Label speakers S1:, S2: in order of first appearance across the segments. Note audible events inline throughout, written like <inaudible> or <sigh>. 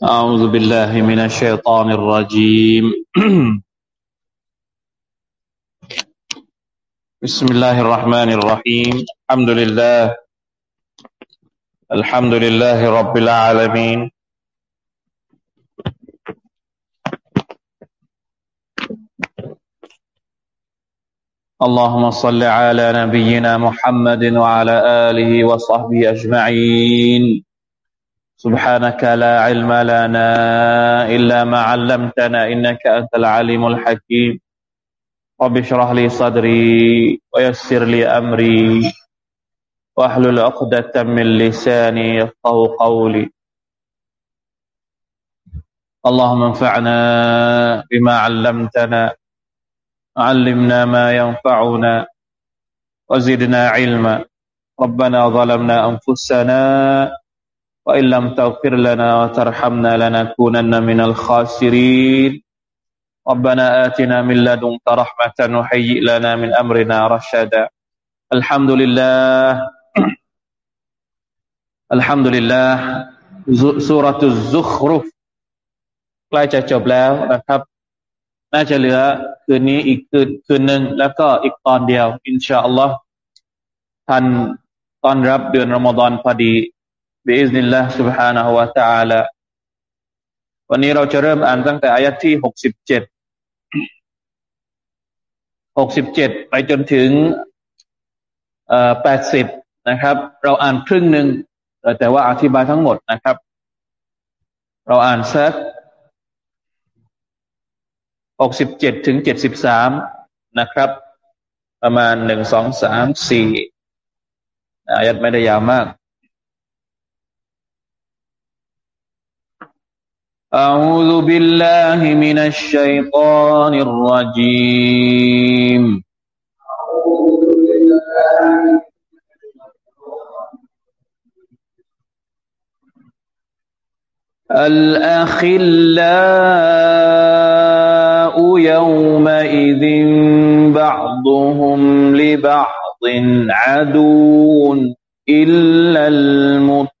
S1: أعوذ بالله من الشيطان الرجيم. بسم الله الرحمن الرحيم. الحمد لله. الحمد لله رب العالمين. اللهم صل على نبينا محمد وعلى آله وصحبه أجمعين. سبحانك لا علم لنا إلا ما علمتنا إنك أنت العليم الحكيم. رب اشرح لي صدري ويسر لي أمري واحلل عقدة من لساني يفقه قولي. اللهم انفعنا بما علمتنا علمنا ما ينفعنا وزدنا علما. ربنا ظلمنا أنفسنا وإن لم تغفر لنا وترحمنا لنكونن من الخاسرين ربنا آتنا من لدنك رحمة وهيئ لنا من أمرنا رشدا الحمد لله الحمد لله سورة الزخرف ใกล้จะจบแล้วนะครับ น่าจะเหลือคืนนี้อีกคืนคืนหนึ่งแล้วก็อีกตอนเดียว อินชาอัลลอฮ์ท่านต้อนรับเดือนรอมฎอนพอดี บิอิสนิลลาห์ سبحانه และ تعالى วันนี้เราจะเริ่มอ่านตั้งแต่อายัดที่หกสิบเจ็ดหกสิบเจ็ดไปจนถึงแปดสิบนะครับ เราอ่านครึ่งหนึ่งแต่ว่าอธิบายทั้งหมดนะครับ เราอ่านสักหกสิบเจ็ดถึงเจ็ดสิบสามนะครับ ประมาณหนึ่งสองสามสี่อายัดไม่ได้ยาวมาก أعوذ بالله من الشيطان الرجيم. الأخلاء يومئذ بعضهم لبعض عدو إلا المتقين.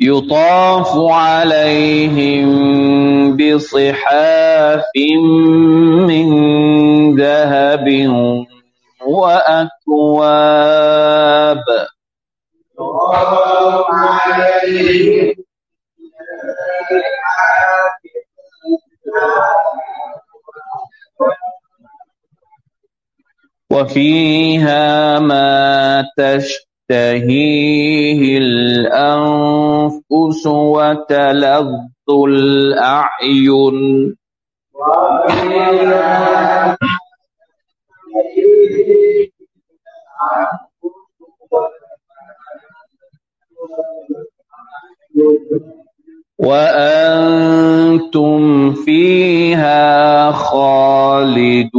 S1: يطاف عليهم بصحاف من ذهب وأكواب وفيها ما تشتهي تهيه الأنفس وتلظ الأعين وأنتم فيها خالدون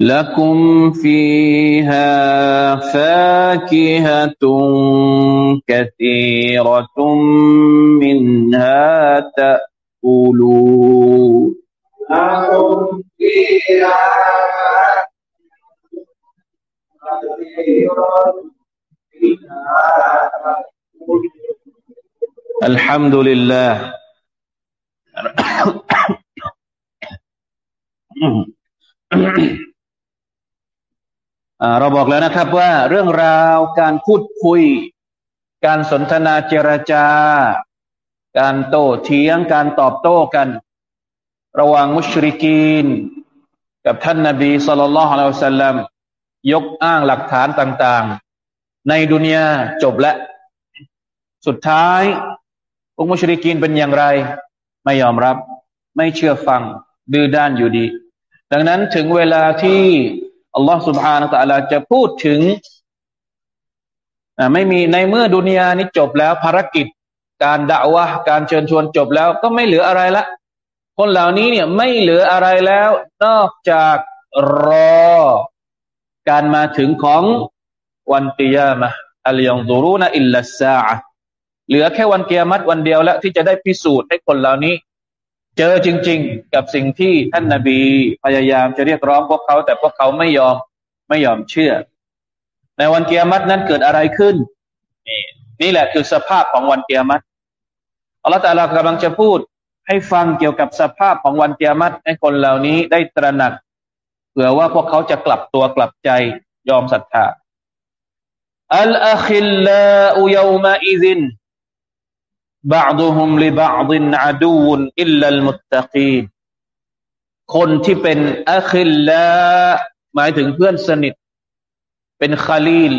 S1: لكم فيها فاكهة كثيرة منها تأكلون لكم فيها الحمد لله <coughs> เราบอกแล้วนะครับว่าเรื่องราวการพูดคุย การสนทนาเจรจา การโต้เถียงการตอบโต้กัน ระหว่างมุชริกีน กับท่านนาบีสุลต่านละฮ์อัลลัมยกอ้างหลักฐานต่างๆ ในดุนยาจบและ สุดท้ายพวกมุชริกีนเป็นอย่างไร ไม่ยอมรับ ไม่เชื่อฟังดื้อด้านอยู่ดี ดังนั้นถึงเวลาที่ อัลลอ سبحانه และ تعالى จะพูดถึงไม่มีในเมื่อดุนยานี้จบแล้วภารกิจ การด่าวะการเชิญชวนจบแล้วก็ไม่เหลืออะไรละ คนเหล่านี้เนี่ยไม่เหลืออะไรแล้ว นอกจากรอ การมาถึงของวันกิยามะอัลยองซูรุนะอิลลัสซาเหลือแค่วันเกียรติวันเดียวแล้วที่จะได้พิสูจน์ให้คนเหล่านี้ เจอจริง ๆ กับสิ่งที่ท่านนาบีพยายามจะเรียกร้องพวกเขา แต่พวกเขาไม่ยอมไม่ยอมเชื่อ ในวันเกียรตินั้นเกิดอะไรขึ้น นี่นี่แหละคือสภาพของวันเกียรติอัลลอฮฺตาลากำลังจะพูดให้ฟังเกี่ยวกับสภาพของวันเกียรติให้คนเหล่านี้ได้ตระหนักเผื่อว่าพวกเขาจะกลับตัวกลับใจยอมศรัทธาอัลอาคิลลาอุยอมาอิซิน بعضهم لبعض عدو إلا المتقين คนที่เป็นอัคิลละหมายถึงเพื่อนสนิท เป็นคาลีล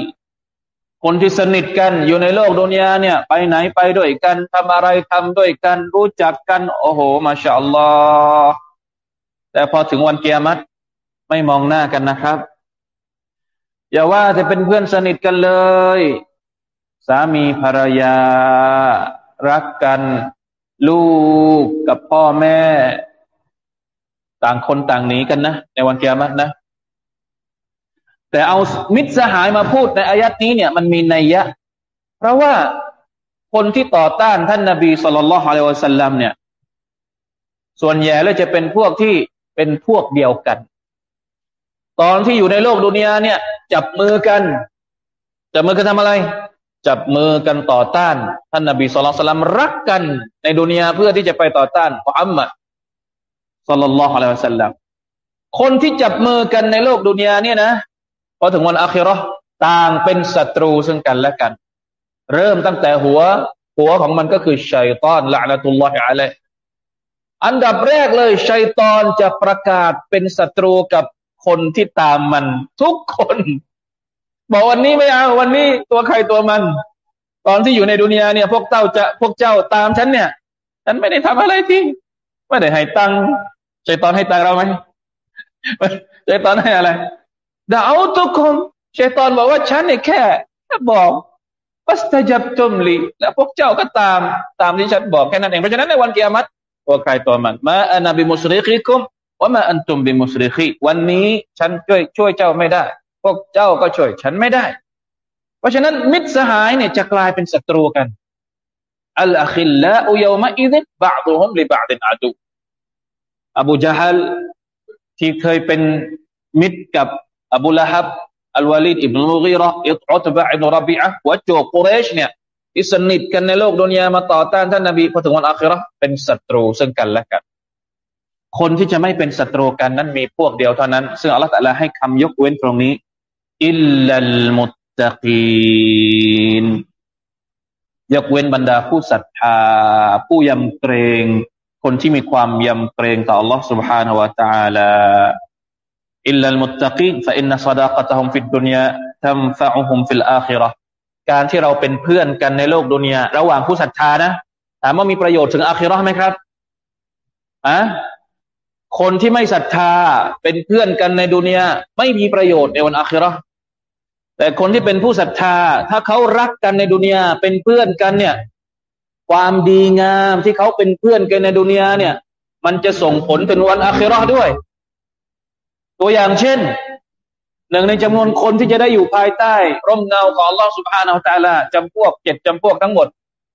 S1: คนที่สนิทกันอยู่ในโลกดุนยาเนี่ย ไปไหนไปด้วยกันทำอะไรทำด้วยกัน รู้จักกัน โอ้โห มาชาอัลลอฮ์แต่พอถึงวันเกียรติไม่มองหน้ากันนะครับ อย่าว่าจะเป็นเพื่อนสนิทกันเลย สามีภรรยา รักกัน ลูกกับพ่อแม่ ต่างคนต่างหนีกันนะ ในวันเกียรตินะ แต่เอามิตรสหายมาพูดในอายัดนี้เนี่ยมันมีนัยยะ เพราะว่าคนที่ต่อต้านท่านนาบีสุลต่านละฮ์อะลัยวะสัลลัมเนี่ย ส่วนใหญ่แล้วจะเป็นพวกที่เป็นพวกเดียวกัน ตอนที่อยู่ในโลกดุนยาเนี่ย จับมือกัน จับมือกันทำอะไร จับมือกันต่อต้าน ท่านนบีสุลต่านรักกัน ในดุนยาเพื่อที่จะไปต่อต้านมุฮัมมัดสุลลัลลอฮุอะลัยฮิวะสัลลัมคนที่จับมือกันในโลกดุนยาเนี่ยนะพอถึงวันอาคิรอต่างเป็นศัตรูซึ่งกันและกัน เริ่มตั้งแต่หัว หัวของมันก็คือชัยตอนละนะตุลลอฮิอะลัยอันดับแรกเลยชัยตอนจะประกาศเป็นศัตรูกับคนที่ตามมันทุกคน บอกวันนี้ไม่เอาวันนี้ตัวใครตัวมัน ตอนที่อยู่ในดุนยาเนี่ย พวกเจ้าจะพวกเจ้าตามฉันเนี่ยฉันไม่ได้ทำอะไรที่ไม่ได้ให้ตังค์ใจตอนให้ตังค์เราไหมใจตอนให้อะไรดาวตุกคนใจตอนบอกว่าฉันเนี่ยแค่บอกวัสตจับตุมลีแล้วพวกเจ้าก็ตามตามที่ฉันบอกแค่นั้นเองเพราะฉะนั้นในวันเกียรติตัวใครตัวมันมาอันนบีมุสลิคิคุมว่ามาอันตุมบิมุสลิคีวันนี้ฉันช่วยช่วยเจ้าไม่ได้ พวกเจ้าก็ช่วยฉันไม่ได้ เพราะฉะนั้นมิตรสหายเนี่ยจะกลายเป็นศัตรูกันอัลอาคิลละอุยอมะอิดิบะดุฮุมลิบะดินอาดูอบูจาฮัลที่เคยเป็นมิตรกับอบูละฮับอัลวาลิดอิบนุลกีรออิตอุตบะอิบนุรบีอะหัวโจกกุเรชเนี่ยที่สนิทกันในโลกดุนยามาต่อต้านท่านนบีพอถึงวันอาคิรอเป็นศัตรูซึ่งกันและกัน คนที่จะไม่เป็นศัตรูกันนั้นมีพวกเดียวเท่านั้น ซึ่งอัลลอฮฺตะลาให้คำยกเว้นตรงนี้ อิลลัลมุตตะกีนยกเว้นบรรดาผู้ศรัทธา ผู้ยำเกรง คนที่มีความยำเกรงต่อ Allah سبحانه และ تعالى อิลลัลมุตตะกีนฟะอินนัสดากะตะฮุมฟิดดุนยาทัมฟะอุฮุมฟิลอาคิเราะห์การที่เราเป็นเพื่อนกันในโลกดุนยาระหว่างผู้ศรัทธานะถามว่ามีประโยชน์ถึงอาคิเราะห์ไหมครับอะคนที่ไม่ศรัทธาเป็นเพื่อนกันในดุนยาไม่มีประโยชน์ในวันอาคิเราะห์ แต่คนที่เป็นผู้ศรัทธา ถ้าเขารักกันในดุนยาเป็นเพื่อนกันเนี่ย ความดีงามที่เขาเป็นเพื่อนกันในดุนยาเนี่ย มันจะส่งผลถึงวันอาคิราด้วย ตัวอย่างเช่น หนึ่งในจำนวนคนที่จะได้อยู่ภายใต้ ร่มเงาของลอสุบฮานาอัลตะลาจำพวกเจ็ดจำพวกทั้งหมด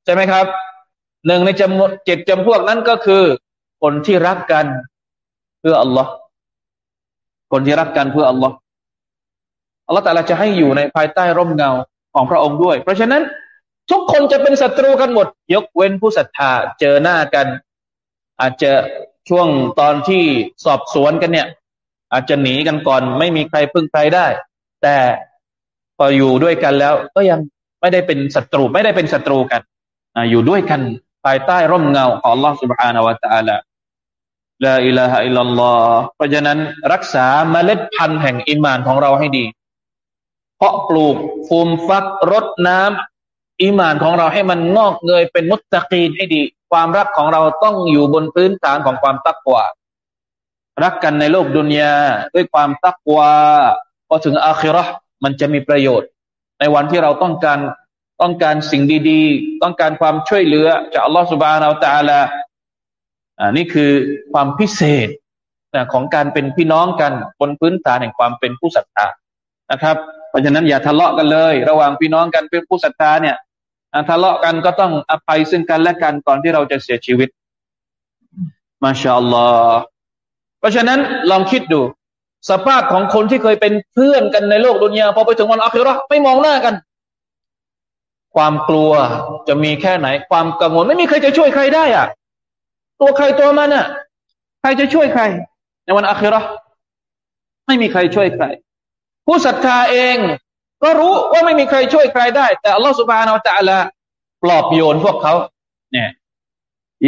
S1: ใช่ไหมครับหนึ่งในจำนวนเจ็ดจำพวกนั้นก็คือ คนที่รักกันเพื่ออัลลอฮ์คนที่รักกันเพื่ออัลลอฮ์ ลลอฮฺตาลาจะให้อยู่ในภายใต้ร่มเงาของพระองค์ด้วย เพราะฉะนั้นทุกคนจะเป็นศัตรูกันหมด ยกเว้นผู้ศรัทธาเจอหน้ากัน อาจจะช่วงตอนที่สอบสวนกันเนี่ย อาจจะหนีกันก่อน ไม่มีใครพึ่งใครได้ แต่พออยู่ด้วยกันแล้ว ก็ยังไม่ได้เป็นศัตรูไม่ได้เป็นศัตรูกันออยู่ด้วยกันภายใต้ร่มเงาของ Allah Subhanahu wa Taala ลาอิลาฮะอิลลัลลเพราะฉะนั้นรักษาเมล็ดพันธุ์แห่งอิมานของเราให้ดี เพาะปลูกฟูมฟักรดน้ำอิมานของเราให้มันงอกเงยเป็นมุตตะกีนให้ดี ความรักของเราต้องอยู่บนพื้นฐานของความตักวารักกันในโลกดุนยาด้วยความตักวาพอถึงอาคิรอมันจะมีประโยชน์ ในวันที่เราต้องการต้องการสิ่งดีๆ ต้องการความช่วยเหลือจากอัลลอฮฺสุบานอัลตะลาอ่านี่คือความพิเศษนะของการเป็นพี่น้องกันบนพื้นฐานแห่งความเป็นผู้ศรัทธานะครับ เพราะฉะนั้นอย่าทะเลาะกันเลย ระหว่างพี่น้องกันเป็นผู้ศรัทธาเนี่ยทะเลาะกันก็ต้องอภัยซึ่งกันและกันก่อนที่เราจะเสียชีวิตมาชาอัลลอฮ์เพราะฉะนั้นลองคิดดู สภาพของคนที่เคยเป็นเพื่อนกันในโลกดุนยาพอไปถึงวันอัคราไม่มองหน้ากัน ความกลัวจะมีแค่ไหน ความกังวลไม่มีใครจะช่วยใครได้อะตัวใครตัวมันอะใครจะช่วยใคร ในวันอัคราไม่มีใครช่วยใคร ผู้ศรัทธาเอง ก็รู้ว่าไม่มีใครช่วยใครได้ แต่อัลลอฮฺสุบฮานาอัลตะลาปลอบโยนพวกเขาเนี่ย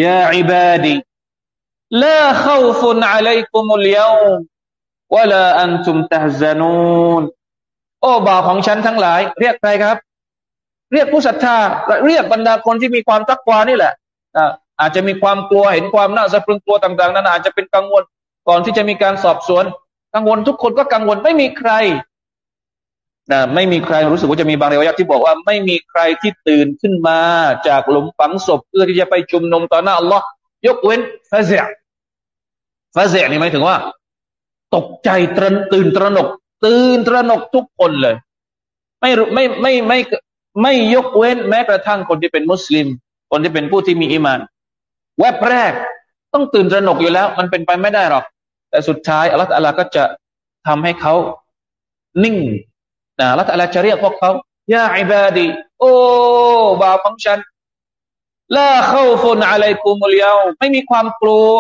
S1: ยาอิบาดีลาข้าฟุนอะลัยกุมุลยาววะลาอันตุมตะฮซานูนโอ้บ่าวของฉันทั้งหลาย เรียกใครครับ เรียกผู้ศรัทธา เรียกบรรดาคนที่มีความตักวานี่แหละอาจจะมีความกลัวเห็นความน่าสะพรึงกลัวต่าง ๆ นั้นอาจจะเป็นกังวลก่อนที่จะมีการสอบสวน กังวลทุกคนก็กังวลไม่มีใครนะไม่มีใครรู้สึกว่าจะมีบางเรวยักที่บอกว่าไม่มีใครที่ตื่นขึ้นมา จากหลุมฝังศพเพื่อที่จะไปชุมนุมต่อหน้าอัลลอฮ์ยกเว้นฟาเซียฟาเซียนี่หมายถึงว่า ตกใจตรนตื่นตระหนก ตื่นตระหนกทุกคนเลย ไม่ไม่ไม่ไม่ไม่ยกเว้นแม้กระทั่งคนที่เป็นมุสลิม คนที่เป็นผู้ที่มีอิมานแวบแรก ต้องตื่นตระหนกอยู่แล้ว มันเป็นไปไม่ได้หรอก แต่สุดท้ายอัลลอฮฺก็จะทำให้เขานิ่งนะอัลลอฮฺจะเรียกพวกเขายาอิบาดีโอ้บาปของฉันลาเข้าฟุนอะไรกุมุลยาวไม่มีความกลัว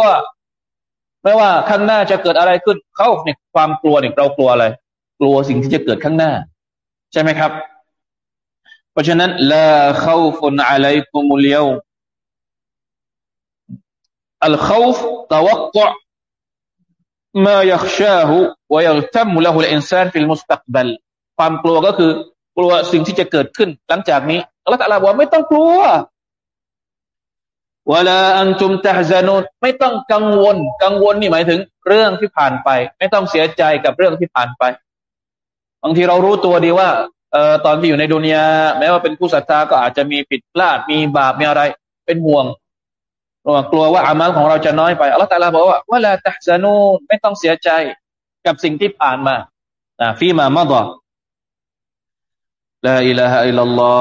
S1: ไม่ว่าข้างหน้าจะเกิดอะไรขึ้นเขาเนี่ยความกลัวเนี่ยเรากลัวอะไร กลัวสิ่งที่จะเกิดข้างหน้า ใช่ไหมครับ เพราะฉะนั้นลาเข้าฟุนอะไรกุมุลยาวอัลเข้าฟตะวักะ มายักชาหูวยัตัมละหุลอินซานฟิลมุสตักบัลความกลัวก็คือกลัวสิ่งที่จะเกิดขึ้น หลังจากนี้อัลลอฮฺตรัสว่าไม่ต้องกลัววลาอันจุมตะฮซานุนไม่ต้องกังวล กังวลนี่หมายถึง เรื่องที่ผ่านไป ไม่ต้องเสียใจกับเรื่องที่ผ่านไป บางทีเรารู้ตัวดีว่าเอ่อตอนที่อยู่ในดุนยาแม้ว่าเป็นผู้ศรัทธาก็อาจจะมีผิดพลาดมีบาปมีอะไร เป็นห่วง เรากลัวว่าอามัลของเราจะน้อยไปอัลลอฮฺตาลาบอกว่าว่าลาตะซานูไม่ต้องเสียใจกับสิ่งที่ผ่านมาฟีมามะดอลาอิลลาฮ์อิลลัลลอ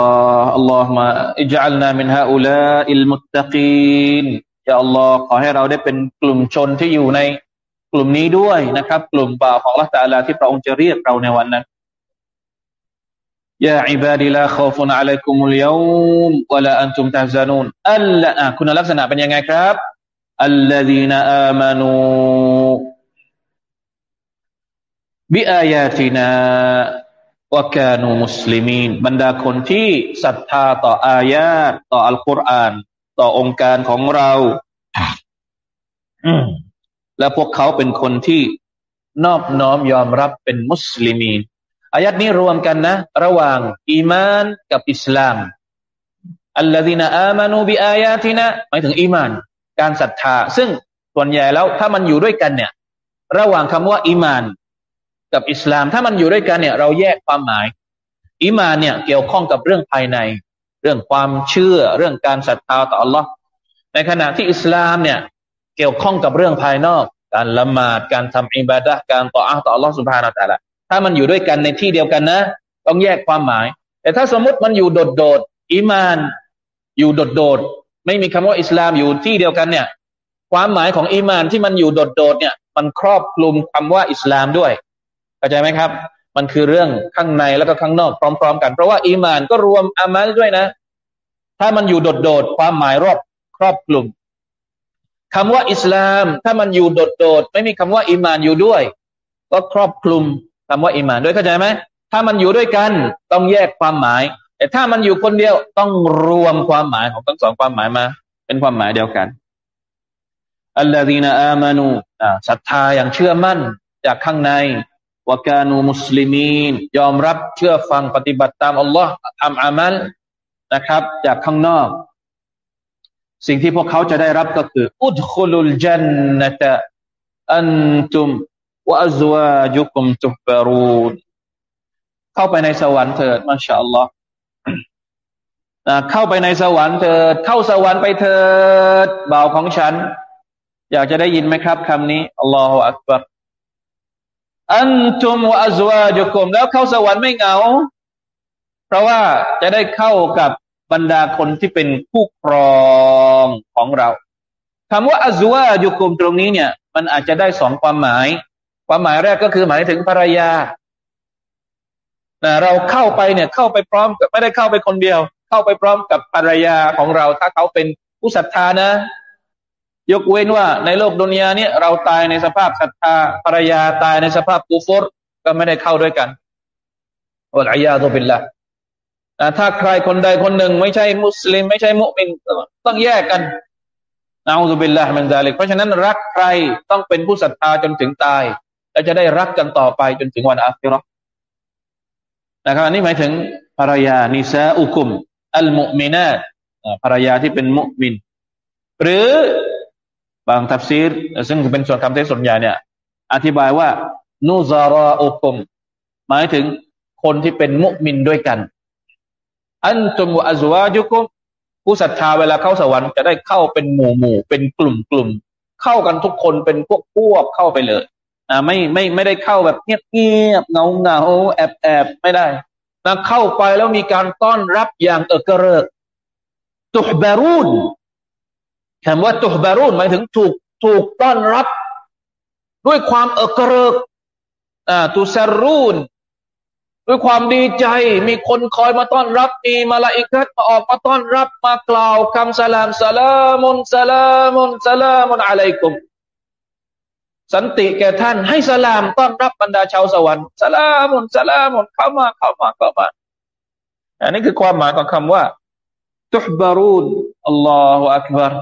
S1: ฮ์อัลลอฮ์มาอิจัลนามินฮาอุลาอิลมุตตะกีนยาอัลลอฮ์ขอให้เราได้เป็นกลุ่มชนที่อยู่ในกลุ่มนี้ด้วยนะครับ กลุ่มบ่าวของละตาลาที่พระองค์จะเรียกเราในวันนั้น ยาอิบาดิลาขอฟุนอะลัยกุมุลยามวะลาอันตุมตะซานูนอัลละคุณลักษณะเป็นยังไงครับอัลลดีนอามานูบิอายาตินาว่าแกนูมุสลิมีนบรรดาคนที่ศรัทธาต่ออายาตต่ออัลกุรอานต่อองค์การของเราและพวกเขาเป็นคนที่นอบน้อมยอมรับเป็นมุสลิมี อายัดนี้รวมกันนะ ระหว่างอีมานกับอิสลามอัลลอฮีนอามานูบิอายาตินะหมายถึงอีมาน การศรัทธา ซึ่งส่วนใหญ่แล้วถ้ามันอยู่ด้วยกันเนี่ย ระหว่างคำว่าอีมาน กับอิสลาม ถ้ามันอยู่ด้วยกันเนี่ย เราแยกความหมายอีมานเนี่ยเกี่ยวข้องกับเรื่องภายใน เรื่องความเชื่อ เรื่องการศรัทธาต่อ Allah ในขณะที่อิสลามเนี่ย เกี่ยวข้องกับเรื่องภายนอก การละหมาดการทำอิบาดะการต่ออาต่อ Allah สุบฮานาอัลลอฮ ถ้ามันอยู่ด้วยกันในที่เดียวกันนะ ต้องแยกความหมาย แต่ถ้าสมมติมันอยู่โดดโดดอีมาน อยู่โดดโดดไม่มีคำว่าอิสลามอยู่ที่เดียวกันเนี่ย ความหมายของอีมานที่มันอยู่โดดโดดเนี่ย มันครอบคลุมคำว่าอิสลามด้วยเข้าใจไหมครับ มันคือเรื่องข้างในแล้วก็ข้างนอกพร้อม ๆ กันเพราะว่าอีมานก็รวมอามัลด้วยนะ ถ้ามันอยู่โดดโดดความหมายรอบครอบคลุมคำว่าอิสลาม ถ้ามันอยู่โดดโดดไม่มีคำว่าอีมานอยู่ด้วย ก็ครอบคลุม คำว่าอิมานด้วยเข้าใจไหมถ้ามันอยู่ด้วยกันต้องแยกความหมาย แต่ถ้ามันอยู่คนเดียวต้องรวมความหมายของทั้งสองความหมายมา เป็นความหมายเดียวกันอัลลอฮีนอามานูศรัทธาอย่างเชื่อมั่นจากข้างในวกานูมุสลิมีนยอมรับเชื่อฟังปฏิบัติตามอัลลอฮ์ทำอามัลนะครับ จากข้างนอก สิ่งที่พวกเขาจะได้รับก็คือ อุดคุลุลจันนตะอันตุม วะอัซวาจุกุมตุบารูนเข้าไปในสวรรค์เถิดมาชาอัลลอฮ์เข้าไปในสวรรค์เถิด เข้าสวรรค์ไปเถิดบ่าวของฉัน อยากจะได้ยินไหมครับคำนี้อัลลอฮฺอักบัรอันตุมวะอัซวาจุกุมแล้วเข้าสวรรค์ไม่เหงา เพราะว่าจะได้เข้ากับบรรดาคนที่เป็นผู้ครองของเราคำว่าอัซวาจุกุมตรงนี้เนี่ย มันอาจจะได้สองความหมาย ความหมายแรกก็คือหมายถึงภรรยาเราเข้าไปเนี่ยเข้าไปพร้อมกับไม่ได้เข้าไปคนเดียว เข้าไปพร้อมกับภรรยาของเรา ถ้าเขาเป็นผู้ศรัทธานะ ยกเว้นว่าในโลกดุนยาเนี่ยเราตายในสภาพศรัทธาภรรยาตายในสภาพกูฟรก็ไม่ได้เข้าด้วยกันอัลอยาตุบิลละถ้าใครคนใดคนหนึ่ง ไม่ใช่มุสลิม ไม่ใช่มุมินต้องแยกกันนาอุบิลละมันซาลิกเพราะฉะนั้นรักใครต้องเป็นผู้ศรัทธาจนถึงตาย และจะได้รักกันต่อไปจนถึงวันอาคิรอนะครับอันนี้หมายถึงภรรยานิซาอุคุม อัลมุมินาภรรยาที่เป็นมุมิน หรือบางทัฟซีรซึ่งเป็นส่วนคำเทศส่วนใหญ่เนี่ย อธิบายว่า นูซาราอุคุม หมายถึงคนที่เป็นมุมินด้วยกัน อันตุมอัจวาจุกุมผู้ศรัทธาเวลาเข้าสวรรค์จะได้เข้าเป็นหมู่หมู่เป็นกลุ่มกลุ่มเข้ากันทุกคนเป็นพวกพวกเข้าไปเลย อ่าไม่ไม่ไม่ได้เข้าแบบเงียบเงียบเงาเงาแอบแอบไม่ได้นะเข้าไปแล้วมีการต้อนรับอย่างเอกเริกตุฮบารูนคำว่าตุฮบารูนหมายถึงถูกถูกต้อนรับ ด้วยความเอกเริกอ่าตุซารูนด้วยความดีใจมีคนคอยมาต้อนรับ มีมาลาอิกัดมาออกมาต้อนรับมากล่าวคำสลามสลามุนสลามุนสลามุนอะลัยกุม สันติแก่ท่าน ให้สลามต้อนรับบรรดาชาวสวรรค์สลามุนสลามุนเข้ามาเข้ามาเข้ามาอันนี้คือความหมายของคำว่าตุฮบารูนอัลลอฮฺอักบาร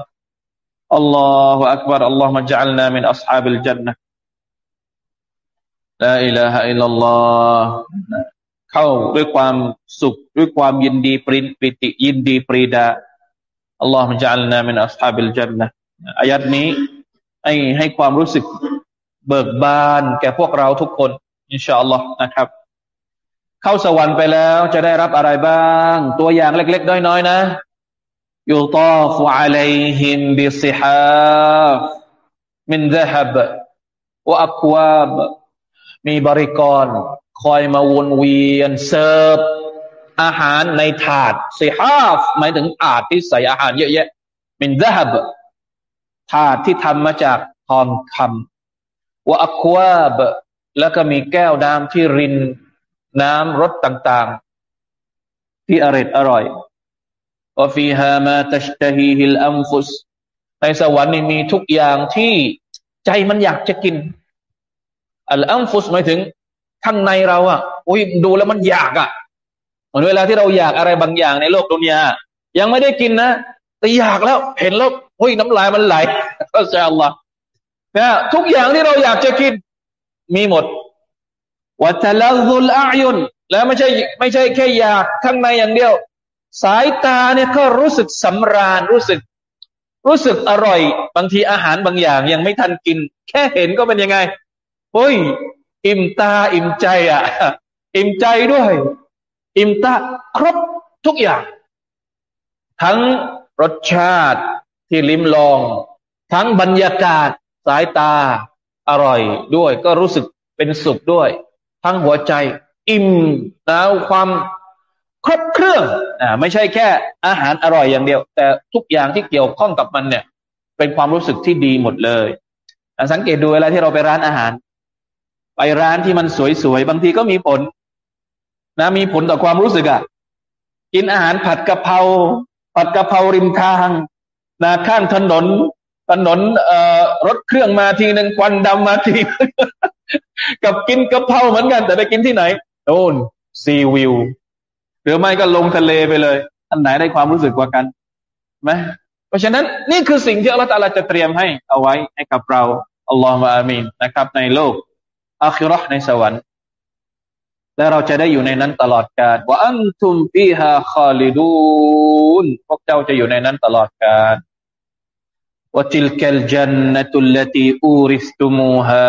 S1: อัลลอالله أكبر اللهم اجعلنا من أصحاب الجنة لا إله إلا الله เข้าด้วยความสุขด้วยความยินดีปลื้มปิติยินดีปรีดาاللهم اجعلنا من أصحاب الجنة อายัดนี้ ให้ให้ความรู้สึกเบิกบาน แก่พวกเราทุกคน إن شاء الله นะครับ เข้าสวรรค์ไปแล้วจะได้รับอะไรบ้าง ตัวอย่างเล็ก ๆ น้อยๆนะยูตาฟุอะลัยฮิมบิซิฮาฟมินซะฮับวะอัควาบมีบริกร คอยมาวนเวียนเสิร์ฟอาหารในถาดซิฮาฟหมายถึงถาดที่ใส่อาหารเยอะแยะมินซะฮับ ถาดที่ทำมาจากทองคำวะอัควาบแล้วก็มีแก้วน้ำที่รินน้ำรสต่างๆ ที่อร่อยอร่อยวะฟีฮามาตัชตฮีฮิลอัมฟุสในสวรรค์นี่มีทุกอย่างที่ใจมันอยากจะกิน อัลอัมฟุสหมายถึงข้างในเราอะอุ้ยดูแล้วมันอยากอะเหมือนเวลาที่เราอยากอะไรบางอย่างในโลกดุนยา ยังไม่ได้กินนะ แต่อยากแล้ว เห็นแล้วหุ้ยน้ำลายมันไหลก็จะอัลลอฮ์นะทุกอย่างที่เราอยากจะกิน มีหมดวัตลซุลอายุนแล้วไม่ใช่ไม่ใช่แค่อยากข้างในอย่างเดียว สายตาเนี่ยก็รู้สึกสำราญรู้สึก รู้สึกอร่อย บางทีอาหารบางอย่างยังไม่ทันกิน แค่เห็นก็เป็นยังไงเฮ้ยอิ่มตาอิ่มใจอะ อิ่มใจด้วย อิ่มตาครบทุกอย่าง ทั้ง รสชาติที่ลิ้มลอง ทั้งบรรยากาศสายตาอร่อยด้วย ก็รู้สึกเป็นสุขด้วย ทั้งหัวใจ อิ่มแล้วความครบเครื่องอ่าไม่ใช่แค่อาหารอร่อยอย่างเดียว แต่ทุกอย่างที่เกี่ยวข้องกับมันเนี่ย เป็นความรู้สึกที่ดีหมดเลยสังเกตดูเวลาที่เราไปร้านอาหาร ไปร้านที่มันสวยๆบางทีก็มีผล นะมีผลต่อความรู้สึกอะ่ะ กินอาหารผัดกะเพรา ผัดกะเพราริมทางนะข้างถนน ถนนเอ่อรถเครื่องมาทีหนึ่งควันดำมาทีกับกินกะเพราเหมือนกัน แต่ไปกินที่ไหนโน่นซีวิวหรือไม่ก็ลงทะเลไปเลยอันไหนได้ความรู้สึกกว่ากันไหมเพราะฉะนั้นนี่คือสิ่งที่อัลลอฮฺจะเตรียมให้เอาไว้ให้กับเราอัลลอฮฺมาอามีนนะครับ ในโลกอาคิรอในสวรรค์ และเราจะได้อยู่ในนั้นตลอดกาลว่าอันทุมฟีฮาคอลิดูนพวกเจ้าจะอยู่ในนั้นตลอดกาลว่าจิลกัลจันนตุลลตีอูริสตุมูฮา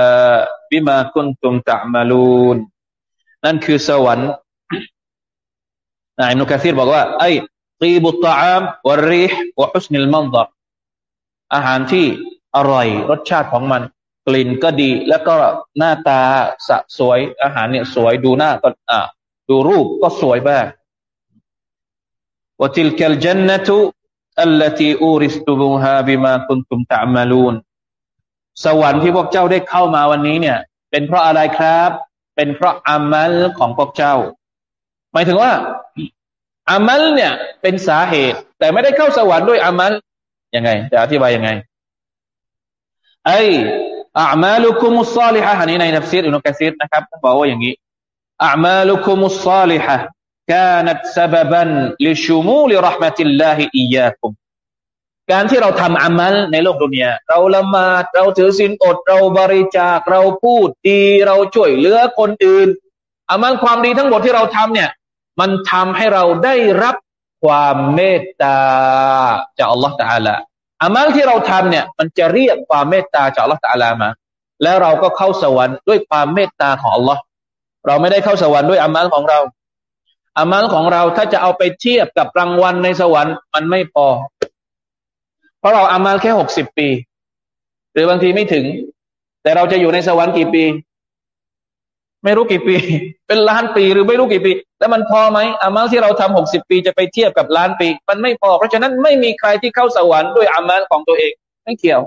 S1: บิมาคุนตุมตะมาลูนนั่นคือสวรรค์นายนุกะซีรบอกว่าไอ้ตีบุตตามวรีห์วะฮุสนิลมันดรอาหารที่อร่อยรสชาติของมัน กลิ่นก็ดี แล้วก็หน้าตาสะสวยอาหารเนี่ยสวยดูหน้าก็อ่าดูรูปก็สวยมากวติลกัลจันนตุอัลลตีอูริสตุบูฮาบิมาคุนตุมตะมาลูนสวรรค์ที่พวกเจ้าได้เข้ามาวันนี้เนี่ย เป็นเพราะอะไรครับ เป็นเพราะอามัลของพวกเจ้า หมายถึงว่าอามัลเนี่ย เป็นสาเหตุ แต่ไม่ได้เข้าสวรรค์ด้วยอามัลยังไง จะอธิบายยังไง ไอ อามาลุคุมุสซาลิฮะอันนี้ในนัฟซีรอินุกะซีรนะครับบอกว่าอย่างนี้อามาลุคุมุสซาลิฮะ كانت سببا لشمول رحمة الله إياكم การที่เราทำอามัลในโลกดุนยาเราละหมาดเราถือศีลอดเราบริจาคเราพูดดีเราช่วยเหลือคนอื่นอามัลความดีทั้งหมดที่เราทำเนี่ย มันทำให้เราได้รับความเมตตาจากอัลลอฮฺตาลา อามัลที่เราทำเนี่ย มันจะเรียกความเมตตาจากอัลลอฮฺตาลามา แล้วเราก็เข้าสวรรค์ด้วยความเมตตาของอัลลอฮ์เราไม่ได้เข้าสวรรค์ด้วยอามัลของเราอามัลของเราถ้าจะเอาไปเทียบกับรางวัลในสวรรค์มันไม่พอ เพราะเราอามัลแค่หกสิบปี หรือบางทีไม่ถึง แต่เราจะอยู่ในสวรรค์กี่ปี ไม่รู้กี่ปี เป็นล้านปีหรือไม่รู้กี่ปี แล้วมันพอไหมอามัลที่เราทำหกสิบปีจะไปเทียบกับล้านปี มันไม่พอ เพราะฉะนั้นไม่มีใครที่เข้าสวรรค์ด้วยอามัลของตัวเอง ไม่เกี่ยว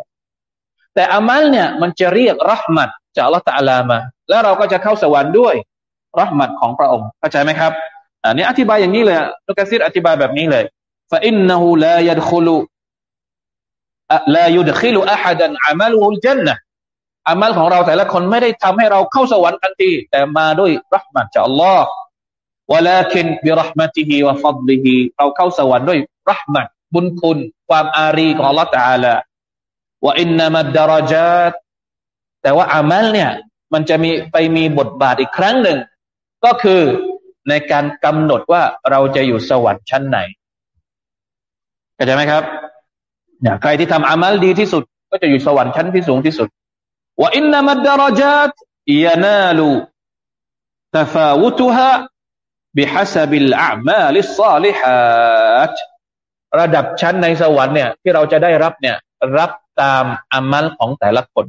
S1: แต่อามัลเนี่ยมันจะเรียกรหมัดจากอัลลอฮฺตัลลามา แล้วเราก็จะเข้าสวรรค์ด้วยรหมัดของพระองค์เข้าใจไหมครับอันนี้อธิบายอย่างนี้เลยลูกศิษย์อธิบายแบบนี้เลยฟาอินนูลายัดคุลุลายุดขิลุอาฮัดันอามัลูลจันนะ อามัลของเราแต่ละคนไม่ได้ทำให้เราเข้าสวรรค์ทันทีแต่มาด้วยรักมัตจากอัลลอฮ์วะลาคินบิรัมติฮีวะฟัดลิฮีเราเข้าสวรรค์ด้วยรักมัตบุญคุณ ความอารีของอัลลอฮ์ตาละว่าอินนามัดดารจัดแต่ว่าอามัลเนี่ย มันจะมีไปมีบทบาทอีกครั้งหนึ่ง ก็คือในการกำหนดว่าเราจะอยู่สวรรค์ชั้นไหนเข้าใจไหมครับเนี่ยใครที่ทำอามัลดีที่สุด ก็จะอยู่สวรรค์ชั้นที่สูงที่สุด ว่าอินนามัดดารจัตยานาลูตฟาวุตุฮะ بحسب الأعمال الصالحات ระดับชั้นในสวรรค์เนี่ย ที่เราจะได้รับเนี่ย รับตามอามัลของแต่ละคน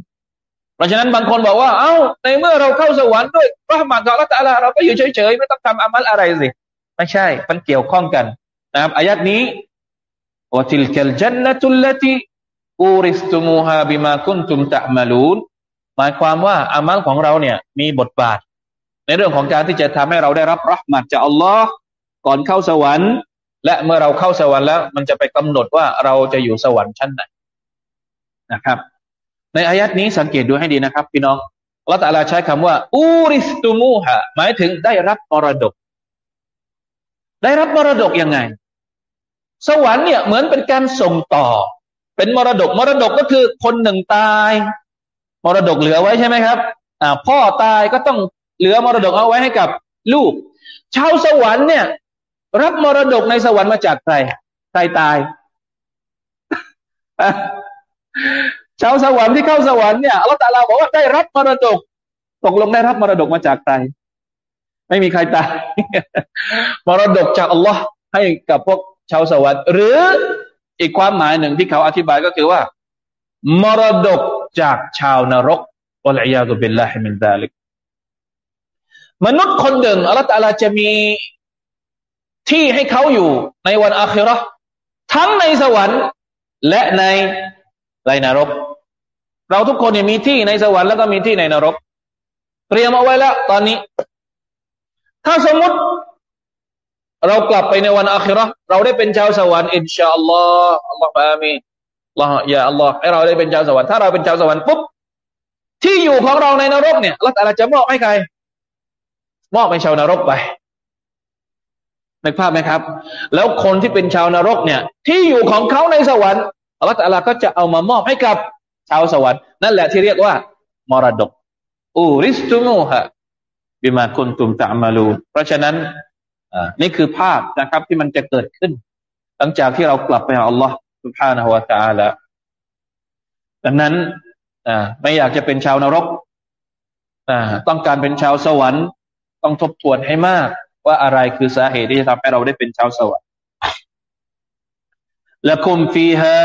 S1: เพราะฉะนั้นบางคนบอกว่า เอา้าในเมื่อเราเข้าสวรรค์ด้วยพระมหากรัตอาลาเราก็อยู่เฉยๆไม่ต้องทำอามัลอะไรสิไม่ใช่ มันเกี่ยวข้องกันนะครับอายัดนี้วติลกัลจันน หมายความว่าอามัลของเราเนี่ยมีบทบาท ในเรื่องของการที่จะทำให้เราได้รับรหมัดจากอัลลอฮ์ก่อนเข้าสวรรค์ และเมื่อเราเข้าสวรรค์แล้ว มันจะไปกำหนดว่าเราจะอยู่สวรรค์ชั้นไหนนะครับ ในอายัดนี้สังเกตดูให้ดีนะครับ พี่น้องลลอฮฺตาลาใช้คำว่าอูริสตูมูฮะหมายถึงได้รับมรดก ได้รับมรดกยังไง สวรรค์เนี่ยเหมือนเป็นการส่งต่อ เป็นมรดกมรดกก็คือคนหนึ่งตาย มรดกเหลือไว้ใช่ไหมครับอ่าพ่อตายก็ต้องเหลือมรดกเอาไว้ให้กับลูก ชาวสวรรค์เนี่ย รับมรดกในสวรรค์มาจากใครใครตายชาวสวรรค์ที่เข้าสวรรค์เนี่ยอัลลอฮฺตาลาบอกว่าได้รับมรดกตกลงได้รับมรดกมาจากใครไม่มีใครตายมรดกจากอัลลอฮ์ให้กับพวกชาวสวรรค์ หรืออีกความหมายหนึ่งที่เขาอธิบายก็คือว่า มรดก จากชาวนรกอัลอยาตุบิลลาฮิมินดาลิกมนุษย์คนหนึ่งอัลลอฮฺตาลาจะมีที่ให้เขาอยู่ในวันอาคิรอทั้งในสวรรค์และในในนรก เราทุกคนเนี่ยมีที่ในสวรรค์แล้วก็มีที่ในนรก เตรียมเอาไว้แล้ว ตอนนี้ ถ้าสมมติ เรากลับไปในวันอาคิรอเราได้เป็นชาวสวรรค์อินชาอัลลอฮ์อัลลอฮ์อามี ลอฮ์ยาอัลลอฮ์ให้เราได้เป็นชาวสวรรค์ถ้าเราเป็นชาวสวรรค์ปุ๊บที่อยู่ของเราในนรกเนี่ยเราแต่ละจะมอบให้ใคร มอบให้ชาวนรกไปนึกภาพไหมครับ แล้วคนที่เป็นชาวนรกเนี่ย ที่อยู่ของเขาในสวรรค์อัลลอฮฺตะลาก็จะเอามามอบให้กับชาวสวรรค์นั่นแหละที่เรียกว่ามรดกอูริสตุมูฮะบิมาคุณตุมตะมาลูเพราะฉะนั้นนี่คือภาพนะครับที่มันจะเกิดขึ้น หลังจากที่เรากลับไปหาอัลลอฮ์ สุภาณหัวตาละดังนั้นไม่อยากจะเป็นชาวนรกต้องการเป็นชาวสวรรค์ ต้องทบทวนให้มาก ว่าอะไรคือสาเหตุที่จะทำให้เราได้เป็นชาวสวรรค์และคุมฟีฮา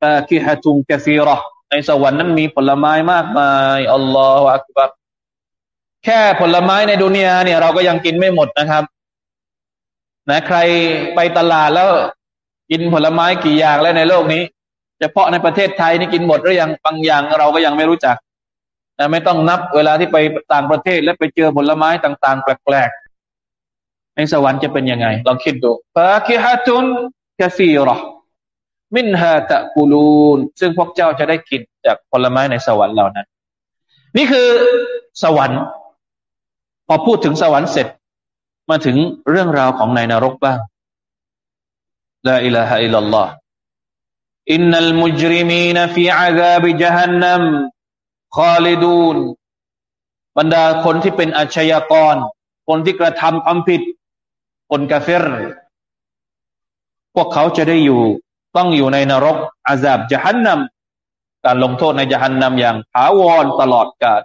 S1: ฟาคิฮะตุงกะซีรอในสวรรค์นั้นมีผลไม้มากมายอัลลอฮฺอักบัรแค่ผลไม้ในดุนยาเนี่ยเราก็ยังกินไม่หมดนะครับนะใครไปตลาดแล้ว กินผลไม้กี่อย่างแล้วในโลกนี้เฉพาะในประเทศไทยนี่กินหมดหรือยังบางอย่างเราก็ยังไม่รู้จักนะไม่ต้องนับเวลาที่ไปต่างประเทศแล้วไปเจอผลไม้ต่าง ๆ แปลกๆในสวรรค์จะเป็นยังไงลองคิดดูฟาคิฮะตุนกะซีรอมินฮาตะกูลูนซึ่งพวกเจ้าจะได้กินจากผลไม้ในสวรรค์เหล่านั้น นี่คือสวรรค์ พอพูดถึงสวรรค์เสร็จ มาถึงเรื่องราวของในนรกบ้าง ลาอิลาฮะอิลลัลลอฮ์อินนัลมุจริมีนฟีอาซาบิจฮันนัมคอลิดูนบรรดาคนที่เป็นอาชญากร คนที่กระทำความผิด คนกาเฟรพวกเขาจะได้อยู่ ต้องอยู่ในนรกอาซาบจฮันนัมการลงโทษในจฮันนัมอย่างถาวรตลอดกาล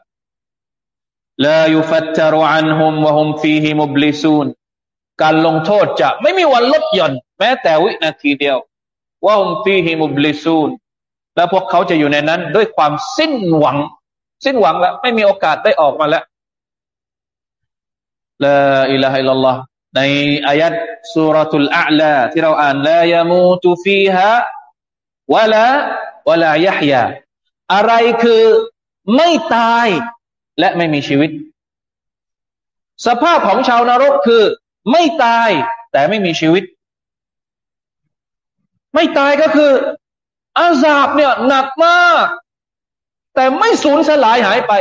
S1: ลายุฟัตต การลงโทษจะไม่มีวันลดหย่อน แม้แต่วินาทีเดียวว่าฮุมฟีฮิมุบลิซูนและพวกเขาจะอยู่ในนั้น ด้วยความสิ้นหวัง สิ้นหวังแล้ว ไม่มีโอกาสได้ออกมาแล้วลาอิลาฮะอิลลัลลอฮ์ในอายัดสุรทุลอาลาที่เราอ่านลายมูตุฟีฮะวะลาวะลายฮยาอะไรคือไม่ตายและไม่มีชีวิต สภาพของชาวนรกคือ ไม่ตายแต่ไม่มีชีวิต ไม่ตายก็คืออาซาบเนี่ยหนักมาก แต่ไม่สูญสลายหายไป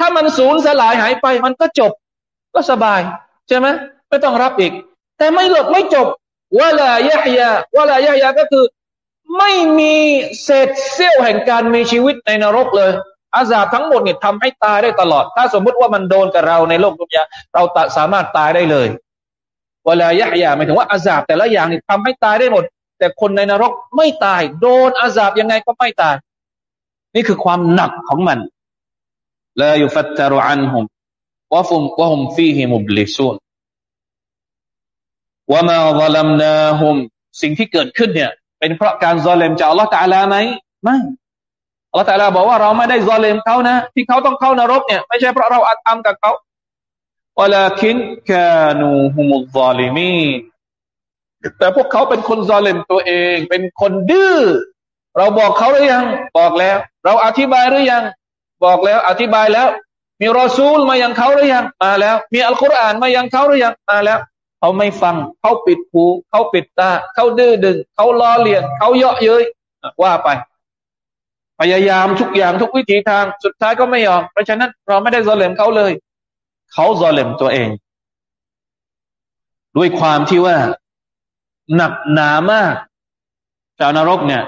S1: ถ้ามันสูญสลายหายไป มันก็จบ ก็สบาย ใช่ไหมไม่ต้องรับอีก แต่ไม่หลบไม่จบวะลายะฮยาวะลายะฮยาก็คือ ไม่มีเศษเสี้ยวแห่งการมีชีวิตในนรกเลยอาซาบทั้งหมดเนี่ยทำให้ตายได้ตลอด ถ้าสมมุติว่ามันโดนกับเราในโลกดุนยาเราสามารถตายได้เลย วลายะยาหมายถึงว่าอาซาบแต่ละอย่างนี่ทำให้ตายได้หมด แต่คนในนรกไม่ตาย โดนอาซาบยังไงก็ไม่ตาย นี่คือความหนักของมันลายุฟัตตารุอันฮุมวะฟุมวะฮุมฟีฮิมุบลิซูนว่ามาซาลัมนาฮุมสิ่งที่เกิดขึ้นเนี่ย เป็นเพราะการซอเลมจากอัลลอฮฺตาลาไหมไม่อัลลอฮฺตาลาบอกว่าเราไม่ได้ซอเลมเขานะ ที่เขาต้องเข้านรกเนี่ยไม่ใช่เพราะเราอัตอัมกับเขา วลาคินกานูฮุมุซาลิมีแต่พวกเขาเป็นคนซอเลมตัวเอง เป็นคนดื้อ เราบอกเขาหรือยัง บอกแล้ว เราอธิบายหรือยัง บอกแล้ว อธิบายแล้ว มีรอซูลมายังเขาหรือยัง มาแล้ว มีอัลกุรอานมายังเขาหรือยัง มาแล้ว เขาไม่ฟัง เขาปิดหู เขาปิดตา เขาดื้อดึง เขาล้อเลียน เขาเยาะเย้ย ว่าไป พยายามทุกอย่างทุกวิถีทาง สุดท้ายก็ไม่ยอม เพราะฉะนั้นเราไม่ได้ซอเลมเขาเลย เขาซอเลมตัวเอง ด้วยความที่ว่าหนักหนามากชาวนรกเนี่ย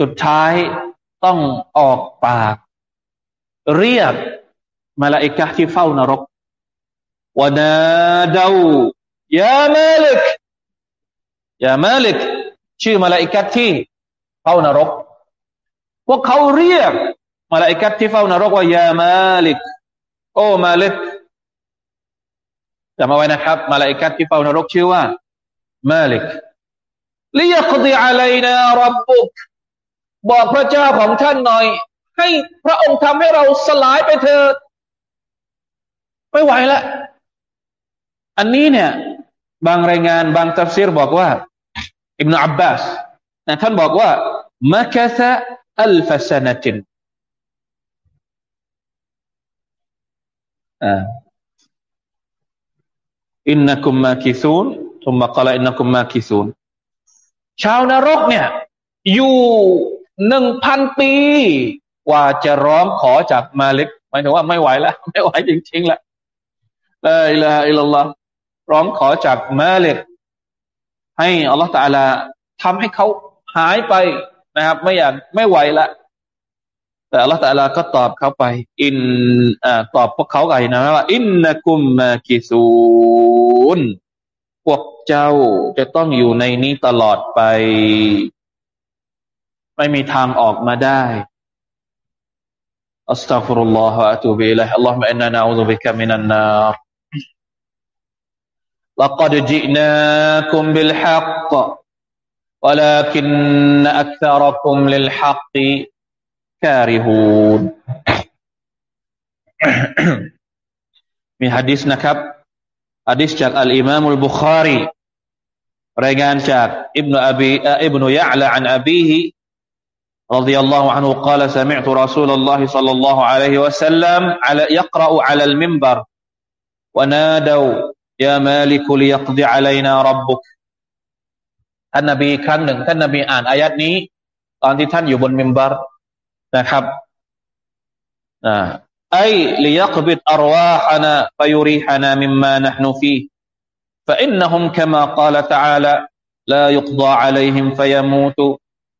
S1: สุดท้ายต้องออกปาก เรียกมาลาอิกะที่เฝ้านรกวนาดาวยามาลิกยามาลิกชื่อมาลาอิกะที่เฝ้านรก พวกเขาเรียกมาลาอิกะที่เฝ้านรกว่ายามาลิก โอ้มาลิกจำเอาไว้นะครับ มาลาอิกะที่เฝ้านรกชื่อว่ามาลิกลียกดีอะไรนะรับบุกบอกพระเจ้าของท่านหน่อย ให้พระองค์ทำให้เราสลายไปเถิดไม่ไหวแล้วอันนี้เนี่ย บางรายงานบางตัฟซีรบอกว่าอิบนาอับบาสนะท่านบอกว่ามักซะอัลฟสนติน อินนักุมมาคิซูนثم กล่าว إنكم ماكثون ชาวนรกเนี่ย อยู่หนึ่งพันปี กว่าจะร้องขอจากมาลิกหมายถึงว่าไม่ไหวแล้ว ไม่ไหวจริงๆแล้วلا إله إلا الله ร้องขอจากมาลิกให้อัลลอฮฺตาลาทำให้เขาหายไปนะครับ ไม่อยากไม่ไหวละ แต่อัลลอฮฺตาลาก็ตอบเขาไป อินอตอบพวกเขาไงนะว่า อินนักุมมากิซูนพวกเจ้าจะต้องอยู่ในนี้ตลอดไป ไม่มีทางออกมาได้อัสตัฟุรุลลอฮฺอะตูบิอิลัยอัลลอฮฺมะอินนานาอูซุบิกะมินันนาร لقد جئناكم بالحق ولكن أكثركم للحق كارهون มีฮะดิษนะครับฮะดิษจากอัลอิมามอัลบุคารีรายงานจากอิบนุอบีอิบนุยะลาอันอบีฮิ رضي الله عنه قال سمعت رسول الله صلى الله عليه وسلم على يقرأ على المنبر ونادوا يا مالك ليقضي علينا ربك ท่านนบีครั้งหนึ่งท่านนบีอ่านอายัดนี้ ตอนที่ท่านอยู่บนมิมบาร์ นะครับอ่า أي ليقبض أرواحنا فيريحنا مما نحن فيه فإنهم كما قال تعالى لا يقضى عليهم فيموتوا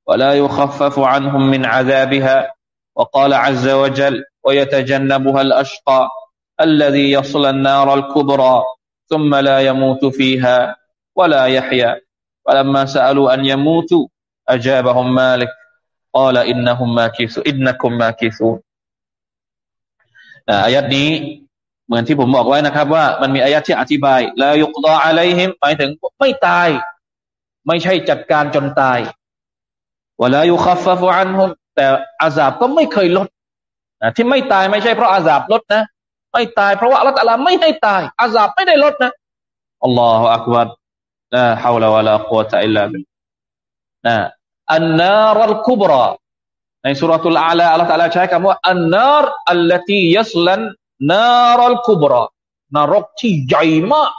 S1: ولا يخفف عنهم من عذابها وقال عز وجل ويتجنبها الأشقى الذي يصل النار الكبرى ثم لا يموت فيها ولا يحيا فلما سألوا أن يموتوا أجابهم مالك กอลาอินนะฮุมมาคีซูอินนะคุมมาคีซูอายัดนี้เหมือนที่ผมบอกไว้นะครับ ว่ามันมีอายัดที่อธิบายแล้วยุกรออะไรเห็นหมายถึงไม่ตาย ไม่ใช่จัดการจนตายวลาอยุคัฟฟอันฮุมแต่อาซาบก็ไม่เคยลดที่ไม่ตายไม่ใช่เพราะอาซาบลดนะ ไม่ตายเพราะว่าอัลลอฮฺไม่ให้ตาย อาซาบไม่ได้ลดนะอัลลอฮฺอักบัรนะฮาวลาวะลากุวะตะอิลลาบิลนะ อันนารัลคุบราในสุรทูลอาลาอัลลอฮฺตะลาใช้คำว่าอันนารอัลลตียัสลันนารัลคุบรานรกที่ใหญ่มาก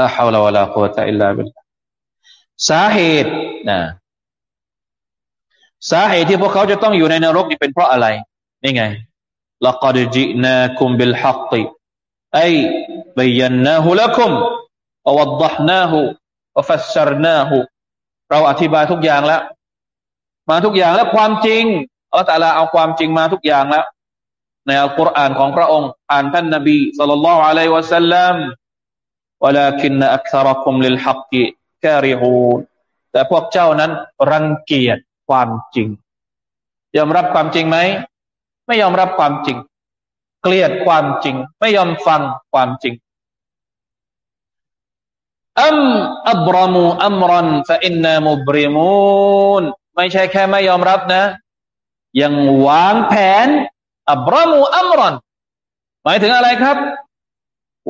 S1: ลาฮาวลาวะลากุวะตะอิลลาบิลสาเหตุนะสาเหตุที่พวกเขาจะต้องอยู่ในนรกนี่เป็นเพราะอะไรนี่ไง لقد جئناكم بالحق أي بيناه لكم ووضحناه وفسرناه เราอธิบายทุกอย่างแล้วมาทุกอย่างแล้วความจริงอัลลอฮฺตาลาเอาความจริงมาทุกอย่างแล้ว ในอัลกุรอานของพระองค์อ่านท่านนบีสัลลัลลอฮุอะลัยฮิวะสัลลัม ولكن أكثركم للحق كارهون แต่พวกเจ้านั้นรังเกียจความจริง ยอมรับความจริงไหม ไม่ยอมรับความจริง เกลียดความจริง ไม่ยอมฟังความจริง อัมอับรามูอัมรันฟะอินนามุบริมูนไม่ใช่แค่ไม่ยอมรับนะ ยังวางแผนอับรามูอัมรอน หมายถึงอะไรครับ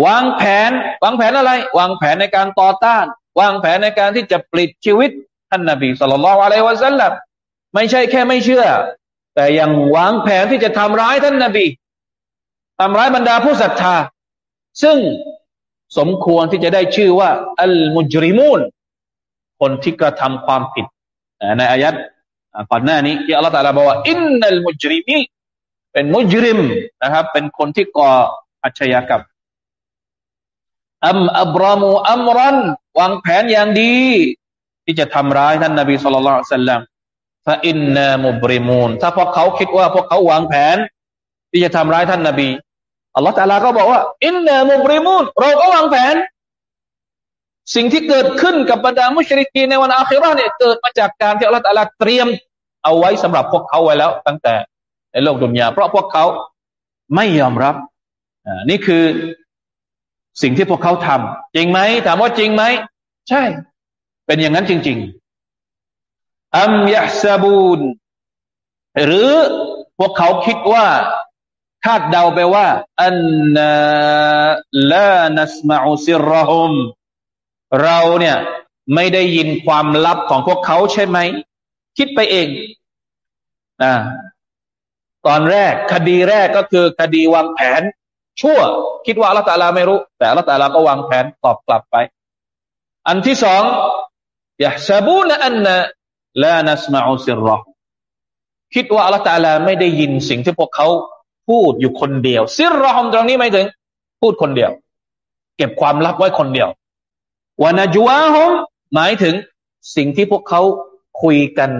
S1: วางแผน วางแผนอะไร วางแผนในการต่อต้าน วางแผนในการที่จะปลิดชีวิตท่านนบีสุลต่านอะลัยวะสัลลัมไม่ใช่แค่ไม่เชื่อ แต่ยังวางแผนที่จะทำร้ายท่านนบีทำร้ายบรรดาผู้ศรัทธา ซึ่ง สมควรที่จะได้ชื่อว่า อัลมุจริมูนคนที่กระทำความผิดในอายัดก่อนหน้านี้ที่อัลลอฮฺตาลาบอกว่าอินนัลมุจริมีเป็นมุจริมนะครับ เป็นคนที่ก่ออาชญากรรมอัมอับรามูอัมรันวางแผนอย่างดี ที่จะทำร้ายท่านนบีสุลต่านสัลลัมฟาอินนามุบริมูนถ้าพวกเขาคิดว่าพวกเขาวางแผน ที่จะทำร้ายท่านนาบี อัลลอฮฺตาลาก็บอกว่า อินเนมุบริมูนเราก็วางแผน สิ่งที่เกิดขึ้นกับบรรดามุชริกีในวันอาคิราเนี่ยเกิดมาจากการที่อัลลอฮฺตาลาเตรียม เอาไว้สำหรับพวกเขาไว้แล้ว ตั้งแต่ในโลกดุนยาเพราะพวกเขาไม่ยอมรับอ่านี่คือสิ่งที่พวกเขาทำจริงไหมถามว่าจริงไหมใช่ เป็นอย่างนั้นจริง ๆอัมยะซาบูนหรือพวกเขาคิดว่า คาดเดาไปว่า อันนาลานัสมาอุซิรหมเราเนี่ยไม่ได้ยินความลับของพวกเขาใช่ไหม คิดไปเองนะตอนแรกคดีแรกก็คือคดีวางแผน ชั่ว คิดว่าอัลลอฮฺตาลาไม่รู้ แต่ลลอฮฺตาลาก็วางแผนตอบกลับไป อันที่สองยะซาบูนอันนะลานัสมาอุซิรหุคิดว่าอัลลอฮฺตาลาไม่ได้ยินสิ่งที่พวกเขา พูดอยู่คนเดียว ซิรอฮมตรงนี้ไม่ถึง พูดคนเดียว เก็บความลับไว้คนเดียววานาจูอาฮมหมายถึงสิ่งที่พวกเขาคุยกัน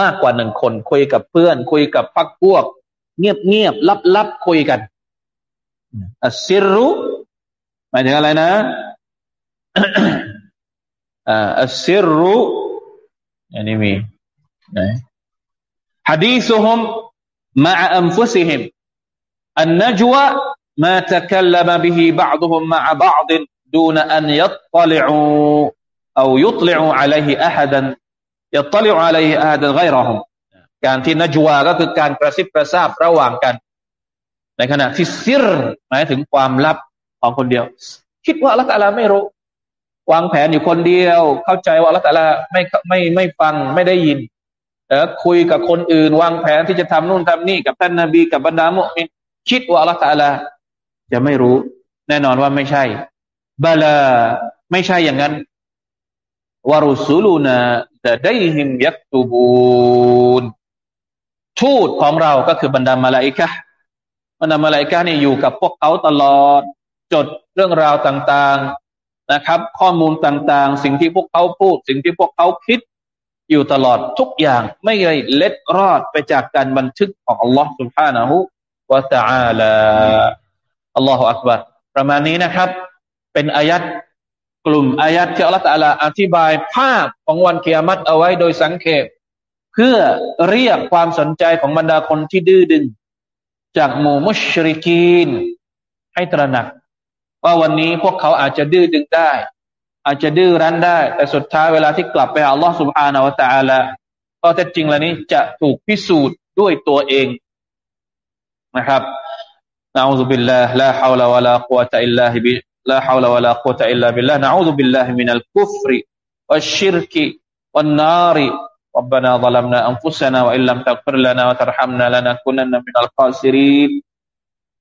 S1: มากกว่าหนึ่งคน คุยกับเพื่อน คุยกับพักพวก เงียบเงียบลับลับคุยกันอัสซิรุหมายถึงอะไรนะอัสซิรุอันนี้มีไอันนจัวมาตะคัลลับิฮิบะดุฮุมมะบะดดูนอันยัตตลิอูอายุตลิอูอะลัยฮิอะฮดันยัตตลิอูอะลัยฮิอะฮดันไกรอฮุมการที่นจัวก็คือการกระซิบกระซาบระหว่างกัน ในขณะที่ซิรหมายถึงความลับของคนเดียว คิดว่าละตาลาไม่รู้ วางแผนอยู่คนเดียว เข้าใจว่าละตาลาไม่ไม่ไม่ฟังไม่ได้ยินแต่คุยกับคนอื่น วางแผนที่จะทำนู่นทำนี่กับท่านนาบีกับบรรดาโมมิน คิดว่าอัลลอฮฺตาลจะไม่รู้ แน่นอนว่าไม่ใช่บลาไม่ใช่อย่างนั้นวารุสูลูนาจะได้หิมยักตูบูนทูตของเราก็คือบรรดามาลาอิกะบรรดามาลาอิกะนี่อยู่กับพวกเขาตลอด จดเรื่องราวต่างๆนะครับ ข้อมูลต่างๆ สิ่งที่พวกเขาพูด สิ่งที่พวกเขาคิด อยู่ตลอดทุกอย่างไม่เลยเล็ดรอดไปจากการบันทึกของ Allah ฮ์สุบฮนะฮุ วะตาลาอัลลอฮฺอักบารประมาณนี้นะครับ เป็นอายัดกลุ่มอายัดที่อัลลอฮฺอลาอธิบายภาพของวันเกียรติเอาไว้โดยสังเขปเพื่อเรียกความสนใจของบรรดาคนที่ดื้อดึง จากหมู่มุชริกีน ให้ตระหนัก ว่าวันนี้พวกเขาอาจจะดื้อดึงได้ อาจจะดื้อรั้นได้ แต่สุดท้ายเวลาที่กลับไปหาอัลลอฮฺสุบฮานาวะตาลาก็แท้จริงแล้วนี้จะถูกพิสูจน์ด้วยตัวเอง นะครับ نعوذ بالله لا حول ولا قوة إلا بالله لا حول ولا قوة إلا بالله نعوذ بالله من الكفر والشرك والنار ربنا ظلمنا أنفسنا وإن لم تغفر لنا وترحمنا لنكونن من الخاسرين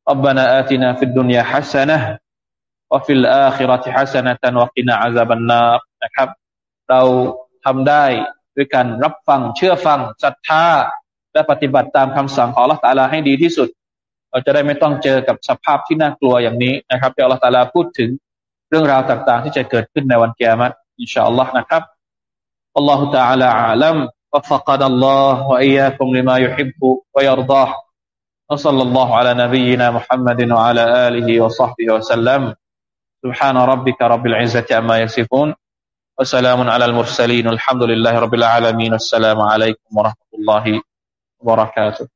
S1: ربنا آتنا في الدنيا حسنة วฟิลอาคิรติฮัสนะตันวกินาอาซาบันนานะครับ เราทำได้ด้วยการรับฟังเชื่อฟังศรัทธา และปฏิบัติตามคำสั่งของอัลลอฮฺตาลาให้ดีที่สุด เราจะได้ไม่ต้องเจอกับสภาพที่น่ากลัวอย่างนี้นะครับที่อัลลอฮฺตาลาพูดถึงเรื่องราวต่างๆ ที่จะเกิดขึ้นในวันเกียรติอินชาอัลลอฮ์นะครับอัลลอฮฺตาลาอัลัม وفقد الله وإياكم لما يحب ويرضاه وصلى الله على نبينا محمد وعلى آله وصحبه وسلم سبحان ربك رب العزة عما يصفون وسلام على المرسلين الحمد لله رب العالمين السلام عليكم ورحمة الله وبركاته.